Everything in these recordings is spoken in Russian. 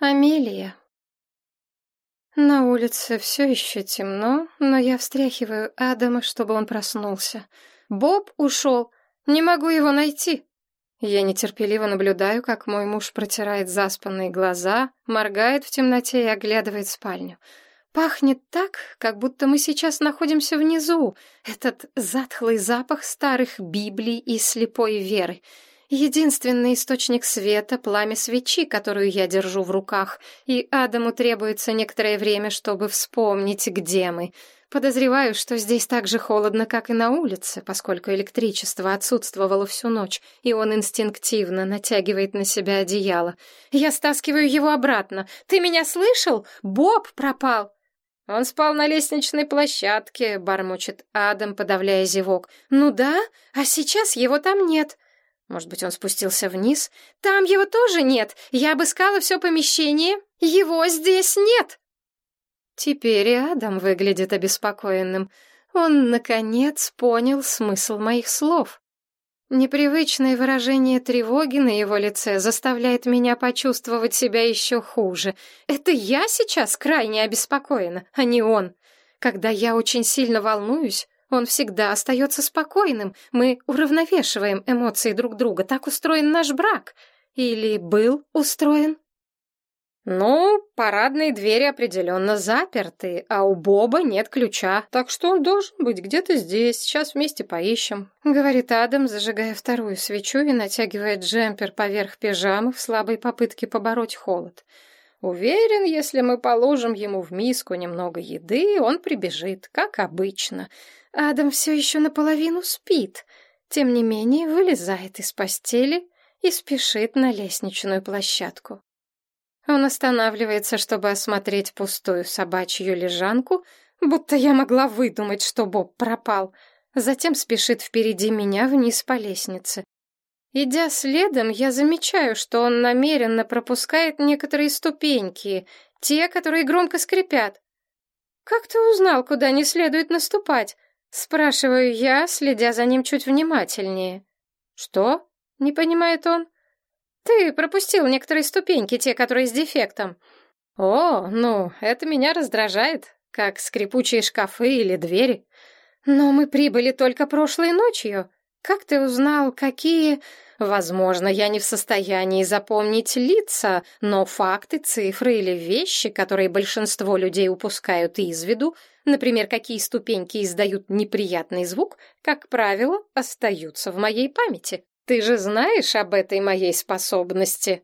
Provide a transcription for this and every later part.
Амелия. На улице все еще темно, но я встряхиваю Адама, чтобы он проснулся. Боб ушел. Не могу его найти. Я нетерпеливо наблюдаю, как мой муж протирает заспанные глаза, моргает в темноте и оглядывает спальню. Пахнет так, как будто мы сейчас находимся внизу. Этот затхлый запах старых Библий и слепой веры — Единственный источник света — пламя свечи, которую я держу в руках, и Адаму требуется некоторое время, чтобы вспомнить, где мы. Подозреваю, что здесь так же холодно, как и на улице, поскольку электричество отсутствовало всю ночь, и он инстинктивно натягивает на себя одеяло. Я стаскиваю его обратно. «Ты меня слышал? Боб пропал!» «Он спал на лестничной площадке», — бормочет Адам, подавляя зевок. «Ну да, а сейчас его там нет». Может быть, он спустился вниз? Там его тоже нет. Я обыскала все помещение. Его здесь нет. Теперь и Адам выглядит обеспокоенным. Он, наконец, понял смысл моих слов. Непривычное выражение тревоги на его лице заставляет меня почувствовать себя еще хуже. Это я сейчас крайне обеспокоена, а не он. Когда я очень сильно волнуюсь, он всегда остается спокойным. Мы уравновешиваем эмоции друг друга. Так устроен наш брак. Или был устроен? Ну, парадные двери определенно заперты, а у Боба нет ключа, так что он должен быть где-то здесь. Сейчас вместе поищем, — говорит Адам, зажигая вторую свечу и натягивая джемпер поверх пижамы в слабой попытке побороть холод. Уверен, если мы положим ему в миску немного еды, он прибежит, как обычно. Адам все еще наполовину спит, тем не менее вылезает из постели и спешит на лестничную площадку. Он останавливается, чтобы осмотреть пустую собачью лежанку, будто я могла выдумать, что Боб пропал, затем спешит впереди меня вниз по лестнице. Идя следом, я замечаю, что он намеренно пропускает некоторые ступеньки, те, которые громко скрипят. «Как ты узнал, куда не следует наступать?» Спрашиваю я, следя за ним чуть внимательнее. «Что?» — не понимает он. «Ты пропустил некоторые ступеньки, те, которые с дефектом». «О, ну, это меня раздражает, как скрипучие шкафы или двери. Но мы прибыли только прошлой ночью. Как ты узнал, какие...» Возможно, я не в состоянии запомнить лица, но факты, цифры или вещи, которые большинство людей упускают из виду, например, какие ступеньки издают неприятный звук, как правило, остаются в моей памяти. Ты же знаешь об этой моей способности.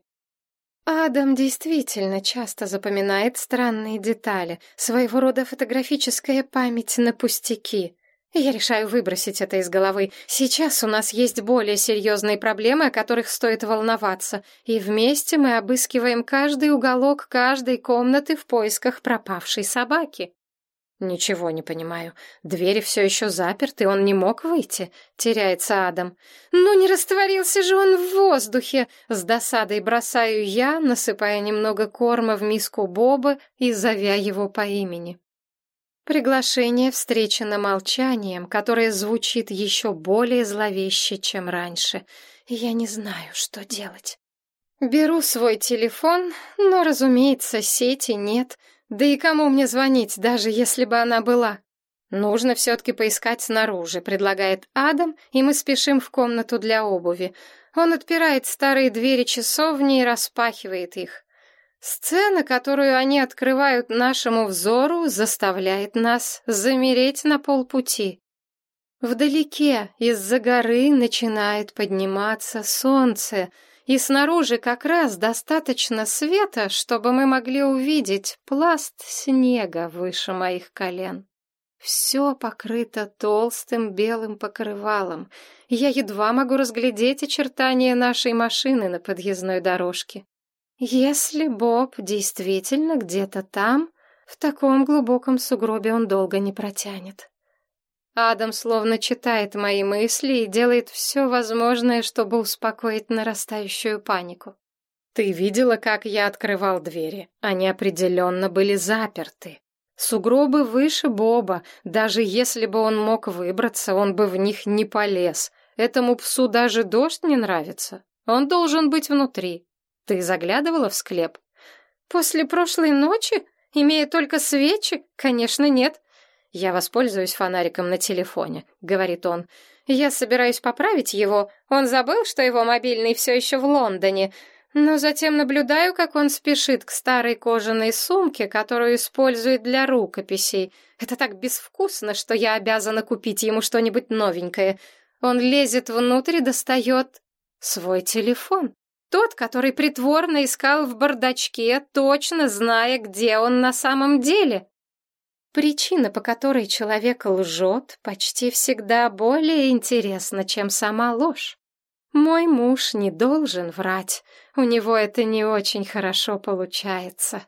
Адам действительно часто запоминает странные детали, своего рода фотографическая память на пустяки. Я решаю выбросить это из головы. Сейчас у нас есть более серьезные проблемы, о которых стоит волноваться, и вместе мы обыскиваем каждый уголок каждой комнаты в поисках пропавшей собаки. Ничего не понимаю. Двери все еще заперты, он не мог выйти. Теряется Адам. Ну не растворился же он в воздухе. С досадой бросаю я, насыпая немного корма в миску Боба и зовя его по имени. Приглашение встречено молчанием, которое звучит еще более зловеще, чем раньше. Я не знаю, что делать. Беру свой телефон, но, разумеется, сети нет. Да и кому мне звонить, даже если бы она была? Нужно все-таки поискать снаружи, предлагает Адам, и мы спешим в комнату для обуви. Он отпирает старые двери часовни и распахивает их. Сцена, которую они открывают нашему взору, заставляет нас замереть на полпути. Вдалеке из-за горы начинает подниматься солнце, и снаружи как раз достаточно света, чтобы мы могли увидеть пласт снега выше моих колен. Все покрыто толстым белым покрывалом. Я едва могу разглядеть очертания нашей машины на подъездной дорожке. Если Боб действительно где-то там, в таком глубоком сугробе он долго не протянет. Адам словно читает мои мысли и делает все возможное, чтобы успокоить нарастающую панику. Ты видела, как я открывал двери? Они определенно были заперты. Сугробы выше Боба. Даже если бы он мог выбраться, он бы в них не полез. Этому псу даже дождь не нравится. Он должен быть внутри. Ты заглядывала в склеп? После прошлой ночи? Имея только свечи? Конечно, нет. Я воспользуюсь фонариком на телефоне, говорит он. Я собираюсь поправить его. Он забыл, что его мобильный все еще в Лондоне. Но затем наблюдаю, как он спешит к старой кожаной сумке, которую использует для рукописей. Это так безвкусно, что я обязана купить ему что-нибудь новенькое. Он лезет внутрь и достает свой телефон. Тот, который притворно искал в бардачке, точно зная, где он на самом деле. Причина, по которой человек лжет, почти всегда более интересна, чем сама ложь. Мой муж не должен врать, у него это не очень хорошо получается.